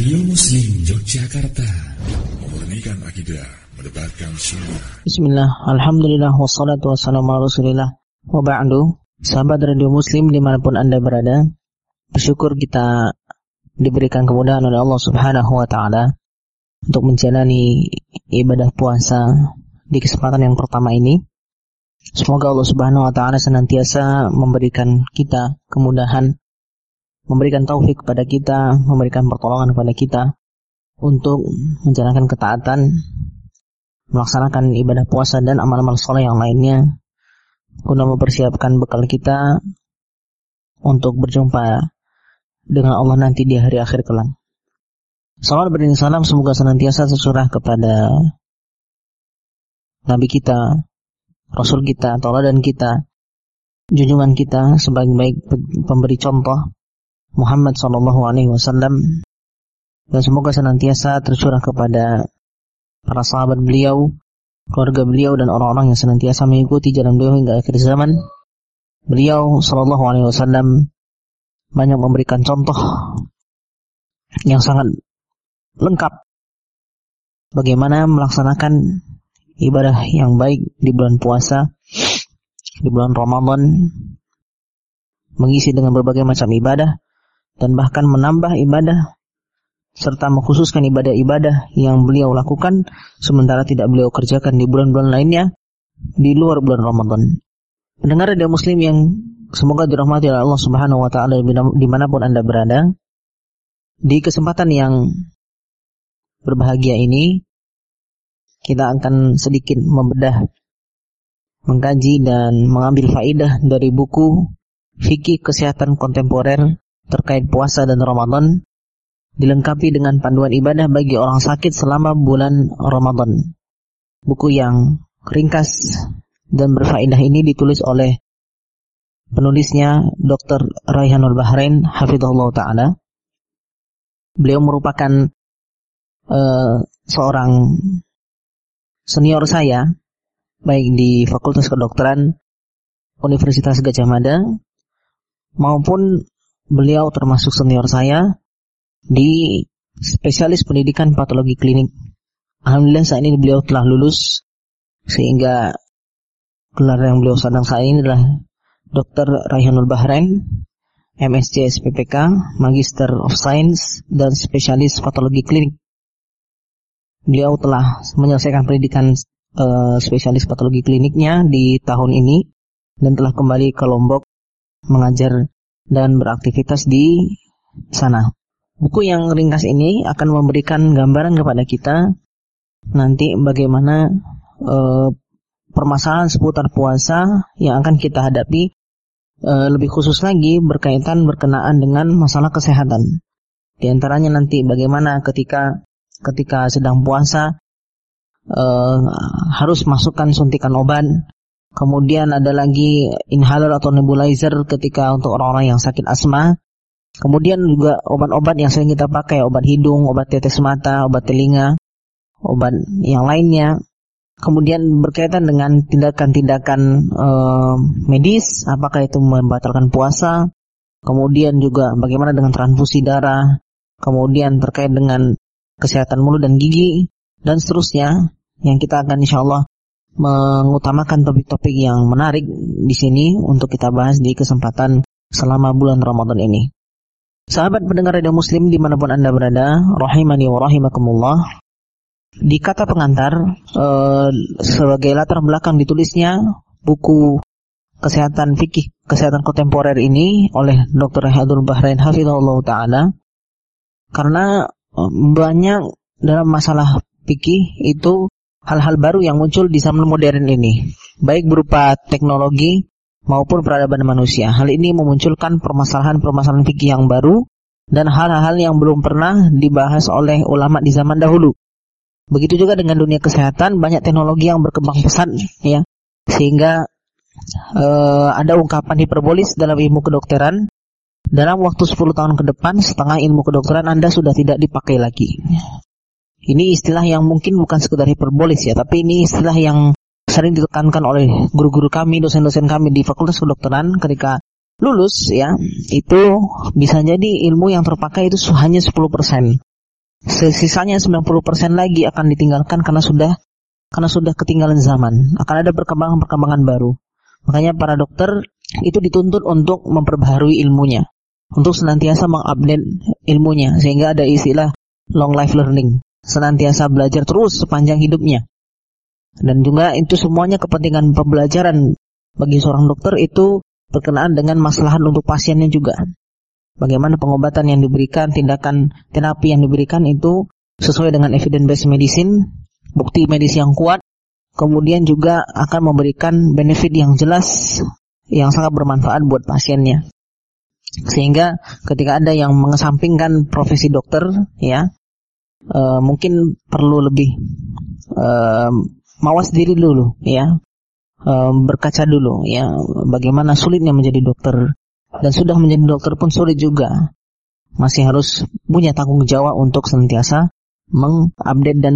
Radio Muslim Yogyakarta. Memurnikan akidah Mendebarkan sunnah. Bismillah Alhamdulillah Wassalatu wassalamu ala rasulillah. Wa ba'du. Sahabat Radio Muslim di mana pun anda berada Bersyukur kita Diberikan kemudahan oleh Allah subhanahu wa ta'ala Untuk menjalani Ibadah puasa Di kesempatan yang pertama ini. Semoga Allah subhanahu wa ta'ala senantiasa Memberikan kita kemudahan memberikan taufik kepada kita, memberikan pertolongan kepada kita untuk menjalankan ketaatan, melaksanakan ibadah puasa dan amal-amal soleh yang lainnya guna mempersiapkan bekal kita untuk berjumpa dengan Allah nanti di hari akhir kelak. Salam beriring salam semoga senantiasa tercurah kepada Nabi kita, Rasul kita, dan kita, junjungan kita sebagai baik pemberi contoh Muhammad Sallallahu Alaihi Wasallam dan semoga senantiasa tercurah kepada para sahabat beliau, keluarga beliau dan orang-orang yang senantiasa mengikuti jalan beliau hingga akhir zaman. Beliau Sallallahu Alaihi Wasallam banyak memberikan contoh yang sangat lengkap bagaimana melaksanakan ibadah yang baik di bulan puasa, di bulan Ramadan, mengisi dengan berbagai macam ibadah dan bahkan menambah ibadah serta mengkhususkan ibadah-ibadah yang beliau lakukan sementara tidak beliau kerjakan di bulan-bulan lainnya di luar bulan Ramadan. Pendengar ada muslim yang semoga dirahmati oleh Allah Subhanahu wa taala di mana pun Anda berada. Di kesempatan yang berbahagia ini kita akan sedikit membedah mengkaji dan mengambil faidah dari buku Fikih Kesehatan Kontemporer terkait puasa dan Ramadan dilengkapi dengan panduan ibadah bagi orang sakit selama bulan Ramadan. Buku yang ringkas dan berfaedah ini ditulis oleh penulisnya Dr. Raihanul Bahrain hafizahullah taala. Beliau merupakan uh, seorang senior saya baik di Fakultas Kedokteran Universitas Gajah Mada maupun beliau termasuk senior saya di spesialis pendidikan patologi klinik. Alhamdulillah saat ini beliau telah lulus sehingga gelar yang beliau sedang saat ini adalah Dr. Raihanul Bahrain, MSc SPPK, Magister of Science dan spesialis patologi klinik. Beliau telah menyelesaikan pendidikan uh, spesialis patologi kliniknya di tahun ini dan telah kembali ke Lombok mengajar dan beraktivitas di sana. Buku yang ringkas ini akan memberikan gambaran kepada kita nanti bagaimana e, permasalahan seputar puasa yang akan kita hadapi e, lebih khusus lagi berkaitan berkenaan dengan masalah kesehatan. Di antaranya nanti bagaimana ketika ketika sedang puasa e, harus masukkan suntikan obat Kemudian ada lagi inhaler atau nebulizer ketika untuk orang-orang yang sakit asma. Kemudian juga obat-obat yang sering kita pakai, obat hidung, obat tetes mata, obat telinga, obat yang lainnya. Kemudian berkaitan dengan tindakan-tindakan e, medis, apakah itu membatalkan puasa. Kemudian juga bagaimana dengan transfusi darah. Kemudian terkait dengan kesehatan mulut dan gigi dan seterusnya yang kita akan insya Allah mengutamakan topik-topik yang menarik di sini untuk kita bahas di kesempatan selama bulan Ramadan ini. Sahabat pendengar radio muslim di mana pun anda berada, rahimani wa rahimakumullah. Di kata pengantar, eh, sebagai latar belakang ditulisnya buku kesehatan fikih, kesehatan kontemporer ini oleh Dr. Hadul Bahrain Hafizahullah Ta'ala. Karena eh, banyak dalam masalah fikih itu hal-hal baru yang muncul di zaman modern ini, baik berupa teknologi maupun peradaban manusia. Hal ini memunculkan permasalahan-permasalahan fikih yang baru dan hal-hal yang belum pernah dibahas oleh ulama di zaman dahulu. Begitu juga dengan dunia kesehatan, banyak teknologi yang berkembang pesat ya. Sehingga uh, ada ungkapan hiperbolis dalam ilmu kedokteran dalam waktu 10 tahun ke depan setengah ilmu kedokteran Anda sudah tidak dipakai lagi. Ini istilah yang mungkin bukan sekedar hiperbolis ya, tapi ini istilah yang sering ditekankan oleh guru-guru kami, dosen-dosen kami di Fakultas Kedokteran ketika lulus ya, itu bisa jadi ilmu yang terpakai itu hanya 10%. Sisanya 90% lagi akan ditinggalkan karena sudah karena sudah ketinggalan zaman. Akan ada perkembangan-perkembangan baru. Makanya para dokter itu dituntut untuk memperbaharui ilmunya, untuk senantiasa mengupdate ilmunya sehingga ada istilah long life learning, senantiasa belajar terus sepanjang hidupnya. Dan juga itu semuanya kepentingan pembelajaran bagi seorang dokter itu berkenaan dengan masalah untuk pasiennya juga bagaimana pengobatan yang diberikan, tindakan terapi yang diberikan itu sesuai dengan evidence based medicine, bukti medis yang kuat, kemudian juga akan memberikan benefit yang jelas yang sangat bermanfaat buat pasiennya. Sehingga ketika ada yang mengesampingkan profesi dokter, ya e, mungkin perlu lebih e, mawas diri dulu, ya e, berkaca dulu, ya bagaimana sulitnya menjadi dokter dan sudah menjadi dokter pun sulit juga. Masih harus punya tanggung jawab untuk senantiasa mengupdate dan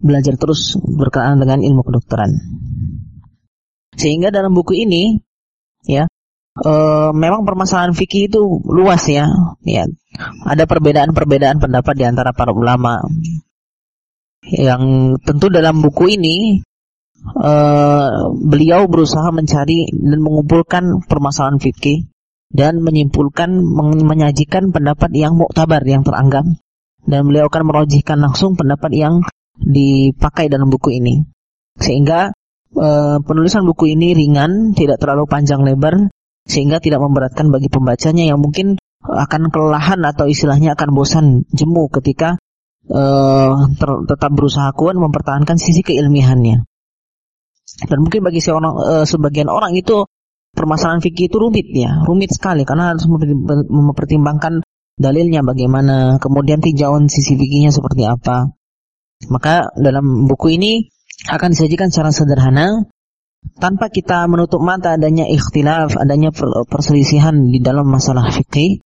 belajar terus berkenaan dengan ilmu kedokteran. Sehingga dalam buku ini ya e, memang permasalahan fikih itu luas ya. Ya, ada perbedaan-perbedaan pendapat di antara para ulama. Yang tentu dalam buku ini e, beliau berusaha mencari dan mengumpulkan permasalahan fikih dan menyimpulkan menyajikan pendapat yang muktabar yang teranggap dan beliau akan merojihkan langsung pendapat yang dipakai dalam buku ini sehingga e, penulisan buku ini ringan tidak terlalu panjang lebar sehingga tidak memberatkan bagi pembacanya yang mungkin akan kelelahan atau istilahnya akan bosan jemu ketika ter, tetap berusaha kuat mempertahankan sisi keilmiahannya dan mungkin bagi seorang e, sebagian orang itu permasalahan fikih itu rumit ya, rumit sekali karena harus mempertimbangkan dalilnya bagaimana, kemudian tinjauan sisi fikihnya seperti apa. Maka dalam buku ini akan disajikan secara sederhana tanpa kita menutup mata adanya ikhtilaf, adanya perselisihan di dalam masalah fikih.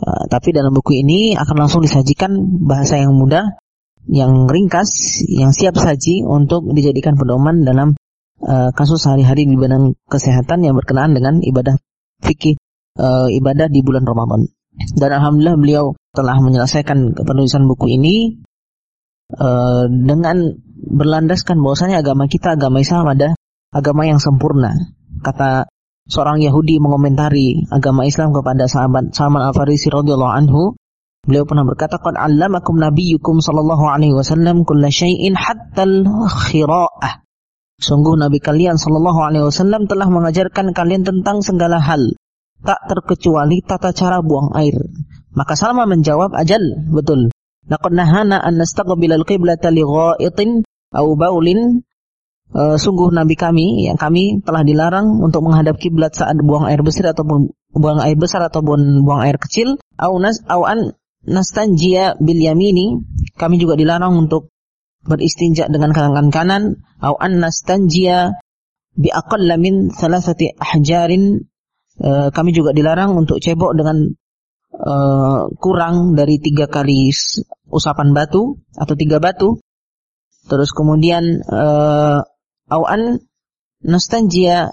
Uh, tapi dalam buku ini akan langsung disajikan bahasa yang mudah, yang ringkas, yang siap saji untuk dijadikan pedoman dalam uh, kasus sehari-hari di bidang kesehatan yang berkenaan dengan ibadah fikih uh, ibadah di bulan Ramadan. Dan alhamdulillah beliau telah menyelesaikan penulisan buku ini uh, dengan berlandaskan bahwasanya agama kita agama Islam ada agama yang sempurna. Kata seorang Yahudi mengomentari agama Islam kepada sahabat Salman Al-Farisi radhiyallahu anhu, beliau pernah berkata, "Qad 'allamakum nabiyyukum sallallahu alaihi wasallam kulla syai'in hatta al-khira'ah." Sungguh Nabi kalian Shallallahu Alaihi Wasallam telah mengajarkan kalian tentang segala hal, tak terkecuali tata cara buang air. Maka Salma menjawab, ajal, betul. Laqad nahana an nastaqbil al-qiblata li gha'itin aw baulin. Uh, sungguh Nabi kami yang kami telah dilarang untuk menghadap kiblat saat buang air besar ataupun buang air besar ataupun buang air kecil. Au nas au an nastanjia bil yamini. Kami juga dilarang untuk beristinja dengan tangan kanan atau an nastanjia bi aqalla min thalathati ahjarin e, kami juga dilarang untuk cebok dengan e, kurang dari tiga kali usapan batu atau tiga batu terus kemudian e, au an nastanjia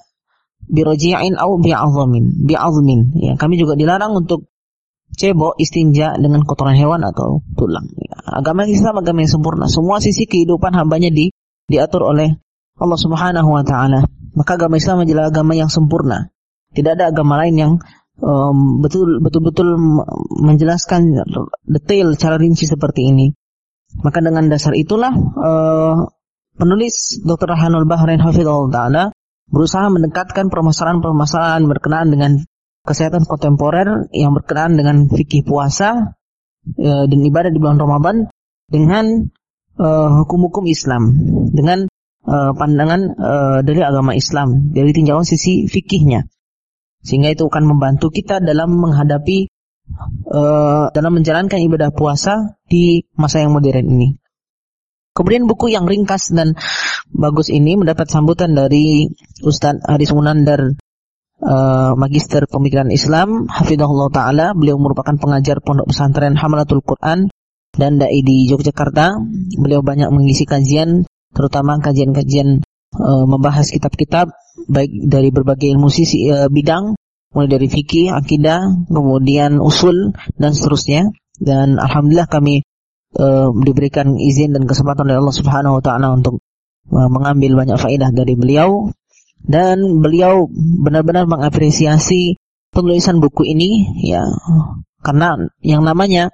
bi raji'in au bi azmin bi azmin ya kami juga dilarang untuk cebok istinja dengan kotoran hewan atau tulang. Agama Islam agama yang sempurna. Semua sisi kehidupan hambanya di, diatur oleh Allah Subhanahu wa taala. Maka agama Islam adalah agama yang sempurna. Tidak ada agama lain yang um, betul betul-betul menjelaskan detail cara rinci seperti ini. Maka dengan dasar itulah uh, penulis Dr. Rahanul Bahrain Hafizullah taala berusaha mendekatkan permasalahan-permasalahan berkenaan dengan kesehatan kontemporer yang berkenaan dengan fikih puasa e, dan ibadah di bulan Ramadan dengan e, hukum-hukum Islam, dengan e, pandangan e, dari agama Islam, dari tinjauan sisi fikihnya. Sehingga itu akan membantu kita dalam menghadapi e, dalam menjalankan ibadah puasa di masa yang modern ini. Kemudian buku yang ringkas dan bagus ini mendapat sambutan dari Ustadz Haris Munandar uh, magister pemikiran Islam, hafizahullah taala. Beliau merupakan pengajar pondok pesantren Hamalatul Quran dan dai di Yogyakarta. Beliau banyak mengisi kajian, terutama kajian-kajian uh, membahas kitab-kitab baik dari berbagai ilmu sisi uh, bidang, mulai dari fikih, akidah, kemudian usul dan seterusnya. Dan alhamdulillah kami uh, diberikan izin dan kesempatan oleh Allah Subhanahu wa taala untuk uh, mengambil banyak faedah dari beliau. Dan beliau benar-benar mengapresiasi penulisan buku ini ya. Karena yang namanya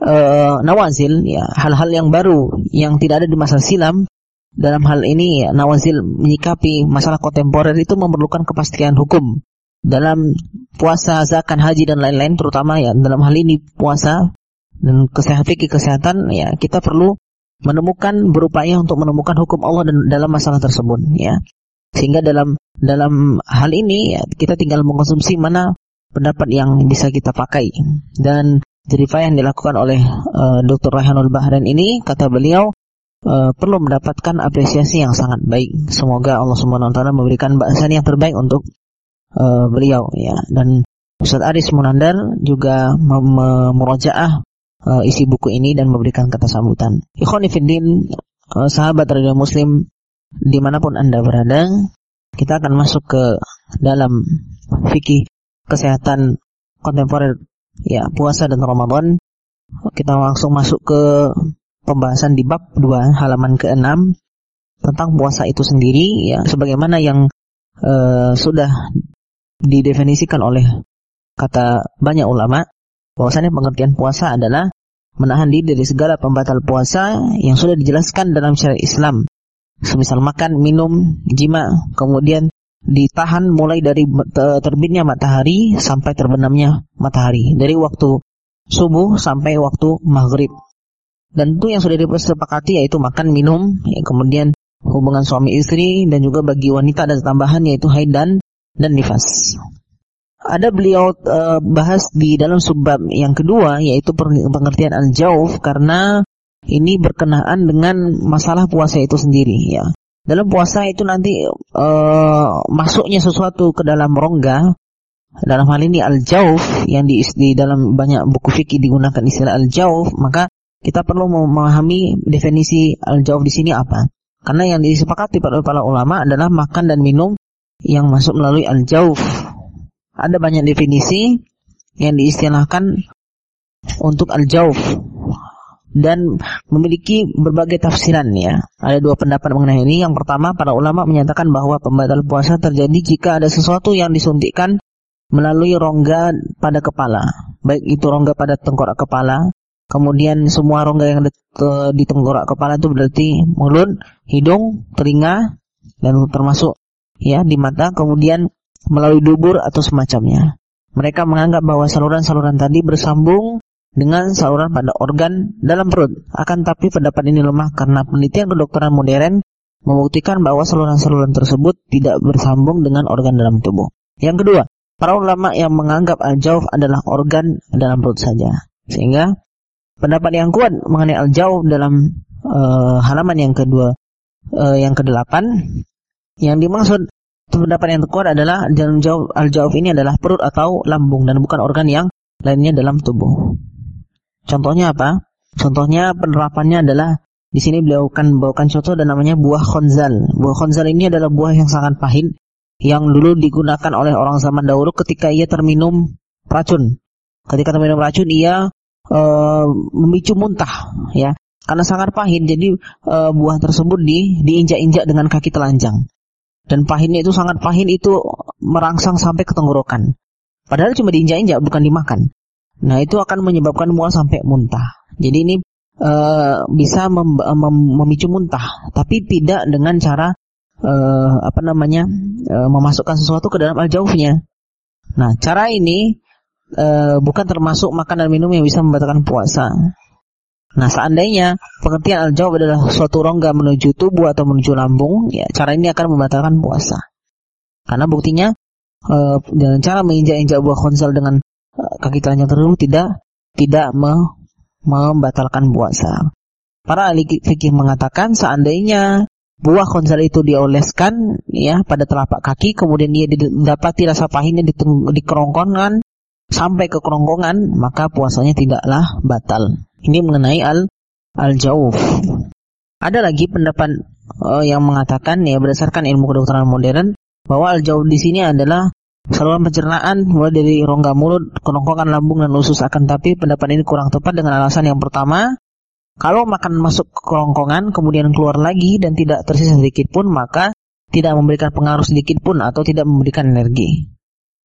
uh, nawazil ya hal-hal yang baru yang tidak ada di masa silam dalam hal ini ya, nawazil menyikapi masalah kontemporer itu memerlukan kepastian hukum. Dalam puasa, zakat, haji dan lain-lain terutama ya dalam hal ini puasa dan kesehatan kesehatan ya kita perlu menemukan berupaya untuk menemukan hukum Allah dalam masalah tersebut ya sehingga dalam dalam hal ini ya, kita tinggal mengkonsumsi mana pendapat yang bisa kita pakai dan jerifah yang dilakukan oleh uh, eh, Dr. Rayhanul Bahrain ini kata beliau uh, perlu mendapatkan apresiasi yang sangat baik. Semoga Allah taala memberikan bahasan yang terbaik untuk uh, beliau ya. Dan Ustaz Aris Munandar juga memurojaah uh, isi buku ini dan memberikan kata sambutan. Ikhwani fiddin, uh, sahabat radio muslim di mana pun Anda berada, kita akan masuk ke dalam fikih kesehatan kontemporer ya puasa dan Ramadan. Kita langsung masuk ke pembahasan di bab 2 halaman ke-6 tentang puasa itu sendiri ya sebagaimana yang uh, sudah didefinisikan oleh kata banyak ulama bahwasanya pengertian puasa adalah menahan diri dari segala pembatal puasa yang sudah dijelaskan dalam syariat Islam. Semisal makan, minum, jima, kemudian ditahan mulai dari terbitnya matahari sampai terbenamnya matahari. Dari waktu subuh sampai waktu maghrib. Dan itu yang sudah disepakati yaitu makan, minum, ya, kemudian hubungan suami istri dan juga bagi wanita ada tambahan yaitu haid dan dan nifas. Ada beliau uh, bahas di dalam subbab yang kedua yaitu pengertian al-jauf karena ini berkenaan dengan masalah puasa itu sendiri ya. Dalam puasa itu nanti uh, masuknya sesuatu ke dalam rongga dalam hal ini al-jauf yang di, di dalam banyak buku fikih digunakan istilah al-jauf maka kita perlu memahami definisi al-jawab di sini apa. Karena yang disepakati pada para ulama adalah makan dan minum yang masuk melalui al-jawf. Ada banyak definisi yang diistilahkan untuk al-jawf dan memiliki berbagai tafsiran ya. Ada dua pendapat mengenai ini. Yang pertama, para ulama menyatakan bahwa pembatal puasa terjadi jika ada sesuatu yang disuntikkan melalui rongga pada kepala. Baik itu rongga pada tengkorak kepala Kemudian semua rongga yang di tenggorok kepala itu berarti mulut, hidung, telinga, dan termasuk ya di mata. Kemudian melalui dubur atau semacamnya. Mereka menganggap bahwa saluran-saluran tadi bersambung dengan saluran pada organ dalam perut. Akan tapi pendapat ini lemah karena penelitian kedokteran modern membuktikan bahwa saluran-saluran tersebut tidak bersambung dengan organ dalam tubuh. Yang kedua, para ulama yang menganggap al-jauf adalah organ dalam perut saja. Sehingga pendapat yang kuat mengenai al-jauh dalam uh, halaman yang kedua uh, yang kedelapan yang dimaksud pendapat yang kuat adalah dalam jauh al-jauh ini adalah perut atau lambung dan bukan organ yang lainnya dalam tubuh. Contohnya apa? Contohnya penerapannya adalah di sini beliau akan bawakan contoh dan namanya buah khonzal. Buah khonzal ini adalah buah yang sangat pahit yang dulu digunakan oleh orang zaman dahulu ketika ia terminum racun. Ketika terminum racun ia uh, memicu muntah ya karena sangat pahit jadi uh, buah tersebut di diinjak-injak dengan kaki telanjang dan pahitnya itu sangat pahit itu merangsang sampai ke tenggorokan. Padahal cuma diinjak-injak bukan dimakan. Nah itu akan menyebabkan buah sampai muntah. Jadi ini uh, bisa mem mem memicu muntah. Tapi tidak dengan cara uh, apa namanya uh, memasukkan sesuatu ke dalam al-jaufnya nah cara ini e, bukan termasuk makan dan minum yang bisa membatalkan puasa. Nah, seandainya pengertian al-jawab adalah suatu rongga menuju tubuh atau menuju lambung, ya cara ini akan membatalkan puasa. Karena buktinya e, dengan cara menginjak-injak buah konsel dengan e, kaki telanjang terlalu tidak tidak me, membatalkan puasa. Para ahli fikih mengatakan seandainya buah konsel itu dioleskan ya pada telapak kaki kemudian dia didapati rasa pahitnya di, di kerongkongan sampai ke kerongkongan, maka puasanya tidaklah batal. Ini mengenai al al-jauf. Ada lagi pendapat uh, yang mengatakan ya berdasarkan ilmu kedokteran modern bahwa al-jauf di sini adalah saluran pencernaan mulai dari rongga mulut, kerongkongan lambung dan usus akan tapi pendapat ini kurang tepat dengan alasan yang pertama Kalau makan masuk ke kerongkongan kemudian keluar lagi dan tidak tersisa sedikit pun maka tidak memberikan pengaruh sedikit pun atau tidak memberikan energi.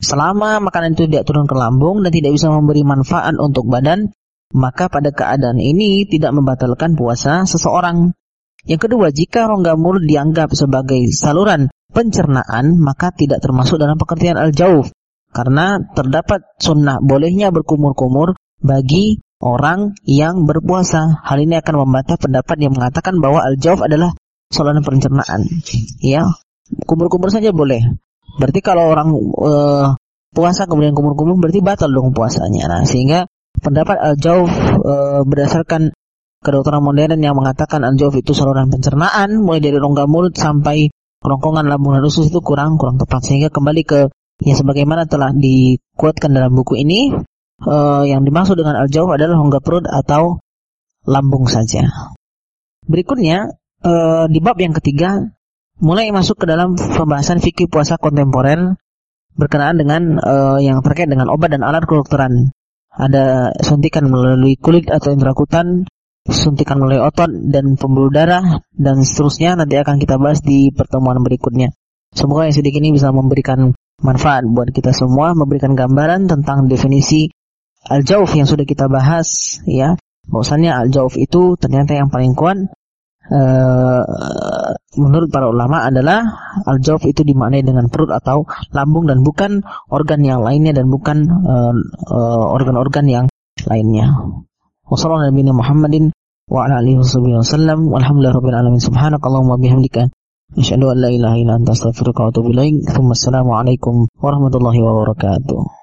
Selama makanan itu tidak turun ke lambung dan tidak bisa memberi manfaat untuk badan, maka pada keadaan ini tidak membatalkan puasa seseorang. Yang kedua, jika rongga mulut dianggap sebagai saluran pencernaan, maka tidak termasuk dalam pekerjaan al-jauf. Karena terdapat sunnah bolehnya berkumur-kumur bagi orang yang berpuasa. Hal ini akan membantah pendapat yang mengatakan bahwa al-jawf adalah saluran pencernaan. Ya, kumur-kumur saja boleh. Berarti kalau orang uh, puasa kemudian kumur-kumur berarti batal dong puasanya. Nah, sehingga pendapat al-jawf uh, berdasarkan kedokteran modern yang mengatakan al-jawf itu saluran pencernaan mulai dari rongga mulut sampai kerongkongan lambung dan usus itu kurang kurang tepat sehingga kembali ke yang sebagaimana telah dikuatkan dalam buku ini uh, yang dimaksud dengan al-jawf adalah rongga perut atau lambung saja. Berikutnya uh, di bab yang ketiga mulai masuk ke dalam pembahasan fikih puasa kontemporer berkenaan dengan uh, yang terkait dengan obat dan alat kedokteran. Ada suntikan melalui kulit atau intrakutan, suntikan melalui otot dan pembuluh darah dan seterusnya nanti akan kita bahas di pertemuan berikutnya. Semoga yang sedikit ini bisa memberikan manfaat buat kita semua, memberikan gambaran tentang definisi al-jauf yang sudah kita bahas ya bahwasannya al-jauf itu ternyata yang paling kuat uh, menurut para ulama adalah al-jauf itu dimaknai dengan perut atau lambung dan bukan organ yang lainnya dan bukan eh, eh, organ-organ uh, uh, yang lainnya. Wassalamualaikum Muhammadin wa ala alihi wasallam walhamdulillahirabbil bihamdika asyhadu la ilaha illa anta astaghfiruka wa atubu ilaik. Assalamualaikum warahmatullahi wabarakatuh.